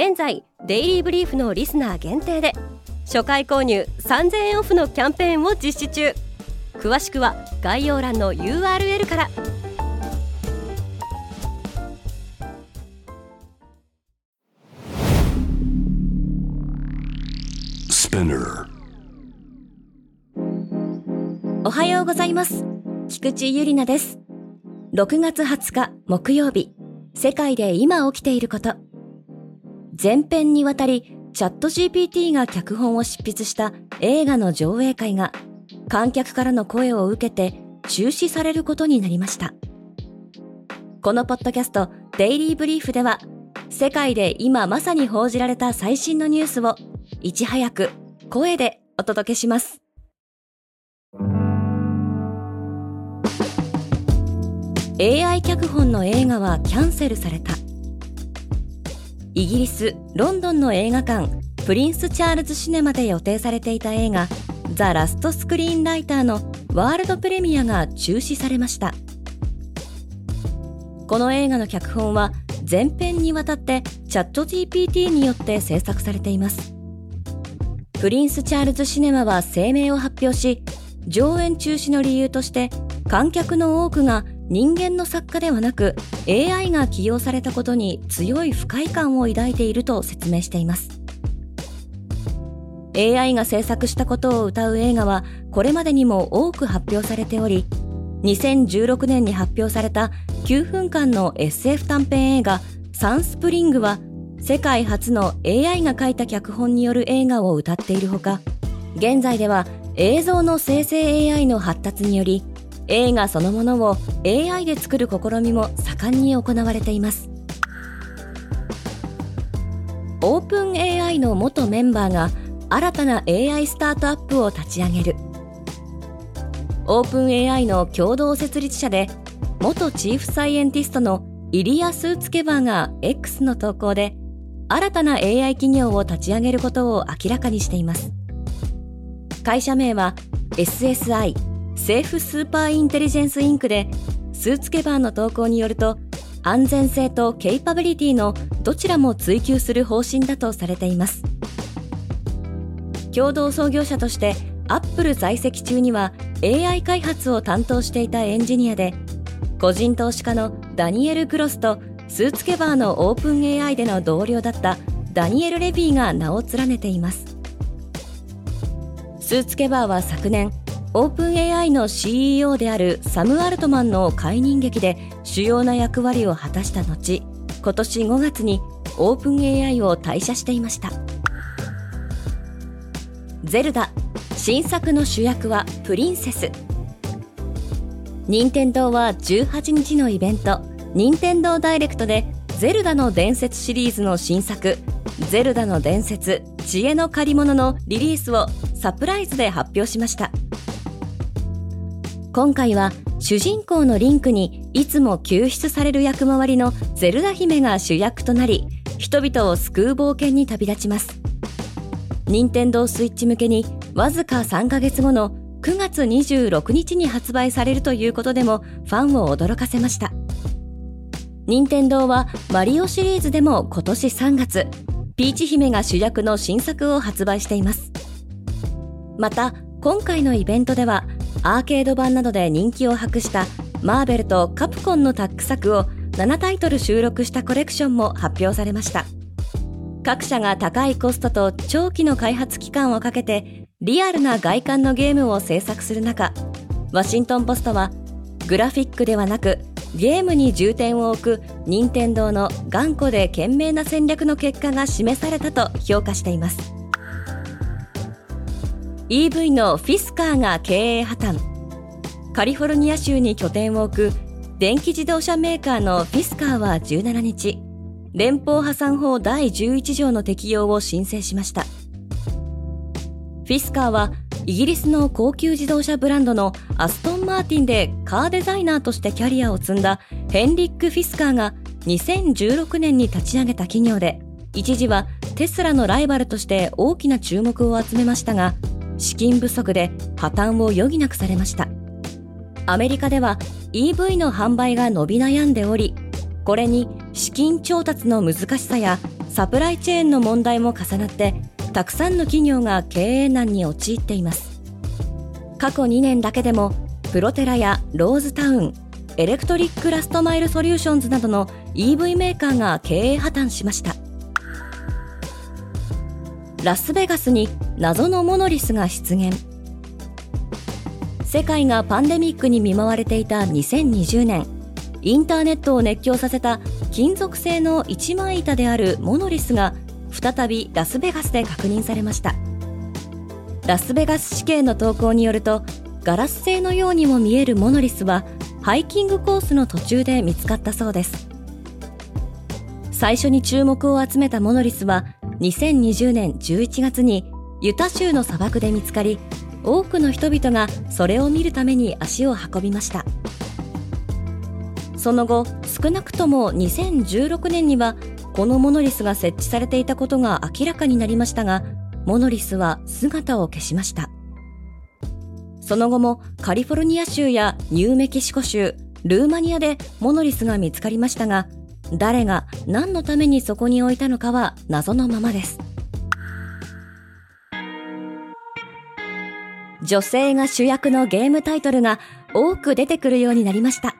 現在デイリーブリーフのリスナー限定で初回購入3000円オフのキャンペーンを実施中。詳しくは概要欄の URL から。おはようございます。菊池ゆりなです。6月20日木曜日。世界で今起きていること前編にわたりチャット GPT が脚本を執筆した映画の上映会が観客からの声を受けて中止されることになりました。このポッドキャストデイリーブリーフでは世界で今まさに報じられた最新のニュースをいち早く声でお届けします。AI 脚本の映画はキャンセルされた。イギリス・ロンドンの映画館プリンス・チャールズ・シネマで予定されていた映画ザ・ラスト・スクリーンライターのワールドプレミアが中止されました。この映画の脚本は全編にわたってチャット GPT によって制作されています。プリンス・チャールズ・シネマは声明を発表し上演中止の理由として観客の多くが人間の作家ではなく AI が起用されたことに強い不快感を抱いていると説明しています。AI が制作したことを歌う映画はこれまでにも多く発表されており2016年に発表された9分間の SF 短編映画サンスプリングは世界初の AI が書いた脚本による映画を歌っているほか現在では映像の生成 AI の発達により映画そのものを AI で作る試みも盛んに行われています。オープン AI の元メンバーが新たな AI スタートアップを立ち上げる。OpenAI の共同設立者で元チーフサイエンティストのイリア・スーツケバーが X の投稿で新たな AI 企業を立ち上げることを明らかにしています。会社名は SSI Safe Superintelligence Inc.でスーツケバーの投稿によると安全性とケイパビリティのどちらも追求する方針だとされています。共同創業者としてアップル在籍中には AI 開発を担当していたエンジニアで個人投資家のダニエル・グロスとスーツケバーのオープン AI での同僚だったダニエル・レビーが名を連ねています。スーツケバーは昨年オープン AI の CEO であるサム・アルトマンの解任劇で主要な役割を果たした後今年5月にオープン AI を退社していました。ゼルダ新作の主役はプリンセス。任天堂は18日のイベント任天堂ダイレクトでゼルダの伝説シリーズの新作ゼルダの伝説知恵の借り物のリリースをサプライズで発表しました。今回は主人公のリンクにいつも救出される役回りのゼルダ姫が主役となり人々を救う冒険に旅立ちます。任天堂スイッチ向けにわずか3ヶ月後の9月26日に発売されるということでもファンを驚かせました。任天堂はマリオシリーズでも今年3月ピーチ姫が主役の新作を発売しています。また今回のイベントではアーケード版などで人気を博したマーベルとカプコンのタッグ作を7タイトル収録したコレクションも発表されました。各社が高いコストと長期の開発期間をかけてリアルな外観のゲームを制作する中ワシントン・ポストはグラフィックではなくゲームに重点を置く任天堂の頑固で賢明な戦略の結果が示されたと評価しています。EV のフィスカーが経営破綻カリフォルニア州に拠点を置く電気自動車メーカーのフィスカーは17日連邦破産法第11条の適用を申請しました。フィスカーはイギリスの高級自動車ブランドのアストンマーティンでカーデザイナーとしてキャリアを積んだヘンリック・フィスカーが2016年に立ち上げた企業で一時はテスラのライバルとして大きな注目を集めましたが資金不足で破綻を余儀なくされました。アメリカでは EV の販売が伸び悩んでおりこれに資金調達の難しさやサプライチェーンの問題も重なってたくさんの企業が経営難に陥っています。過去2年だけでもプロテラやローズタウンエレクトリック・ラストマイル・ソリューションズなどの EV メーカーが経営破綻しました。ラスベガスに謎のモノリスが出現。世界がパンデミックに見舞われていた2020年インターネットを熱狂させた金属製の一枚板であるモノリスが再びラスベガスで確認されました。ラスベガス市警の投稿によるとガラス製のようにも見えるモノリスはハイキングコースの途中で見つかったそうです。最初に注目を集めたモノリスは2020年11月にユタ州の砂漠で見つかり多くの人々がそれを見るために足を運びました。その後少なくとも2016年にはこのモノリスが設置されていたことが明らかになりましたがモノリスは姿を消しました。その後もカリフォルニア州やニューメキシコ州ルーマニアでモノリスが見つかりましたが誰が何のためにそこに置いたのかは謎のままです。女性が主役のゲームタイトルが多く出てくるようになりました。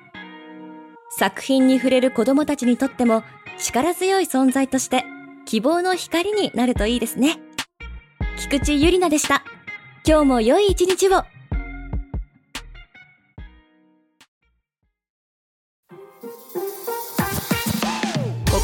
作品に触れる子供たちにとっても力強い存在として希望の光になるといいですね。菊池ゆりなでした。今日も良い一日を。